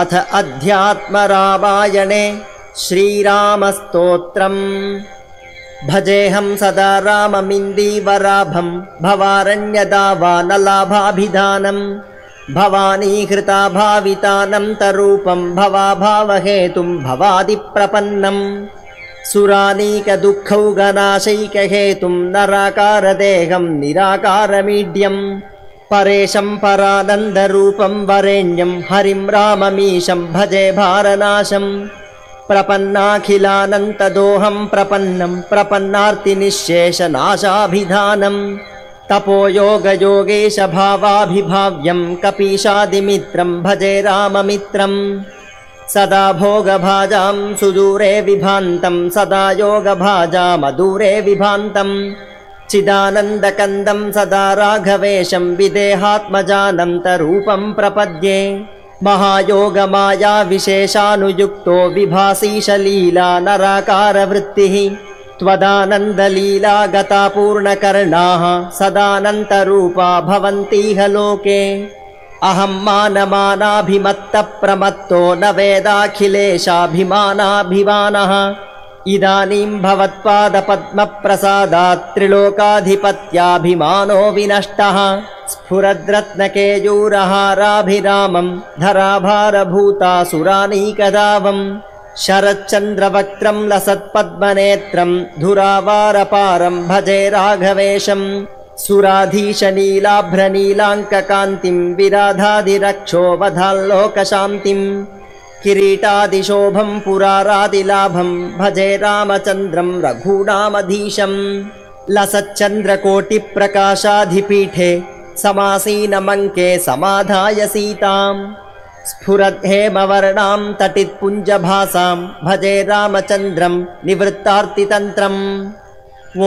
अथ अध्यात्मरामायणे श्रीरामस्तोत्रम् भजेऽहं सदा राममिन्दीवराभं भवारण्यदावानलाभाभिधानम् भवानीहृता भावितानन्तरूपं भवाभावहेतुं भवादिप्रपन्नम् सुरानीकदुःखौगनाशैकहेतुं नराकारदेहं निराकारमीड्यम् परेशं परानन्दरूपं वरेण्यं हरिं राममीशं भजे भारनाशम् प्रपन्नाखिलानन्तदोहं प्रपन्नं प्रपन्नार्तिनिःशेषनाशाभिधानम् तपोयोगयोगेश भावाभिभाव्यं कपीशादिमित्रं भजे राममित्रम् सदा भोगभाजां सुदूरे विभान्तं सदा योगभाजामदूरे विभान्तम् चिदानन्दकन्दं सदा राघवेशं विदेहात्मजानन्तरूपं प्रपद्ये। महायोगमायाविशेषानुयुक्तो विभासीशलीला नराकारवृत्तिः त्वदानन्दलीला गता पूर्णकर्णाः सदानन्तरूपा भवन्तीह लोके। अहं मानमानाभिमत्तप्रमत्तो न वेदाखिलेशाभिमानाभिमानः इदानीं भवत्पादपद्मप्रसादात् त्रिलोकाधिपत्याभिमानो विनष्टः। स्फुरद्रत्नकेयूरहाराभिरामं धराभारभूतासुरानीकदावम् शरच्चन्द्रवक्त्रं लसत्पद्मनेत्रं धुरावारपारं भजे राघवेशम् सुराधीशनीलाभ्रनीलाङ्ककान्तिं विराधादिरक्षोवधाल्लोकशान्तिम् किरीटादिशोभं पुरारादिलाभं भजे रामचन्द्रं रघूणामधीशम् लसच्चन्द्रकोटिप्रकाशाधिपीठे समासीनमङ्के समाधाय सीताम्। स्फुरद्धेमवर्णां तटित्पुञ्जभासां भजे रामचन्द्रं निवृत्तार्तितन्त्रम्। ॐ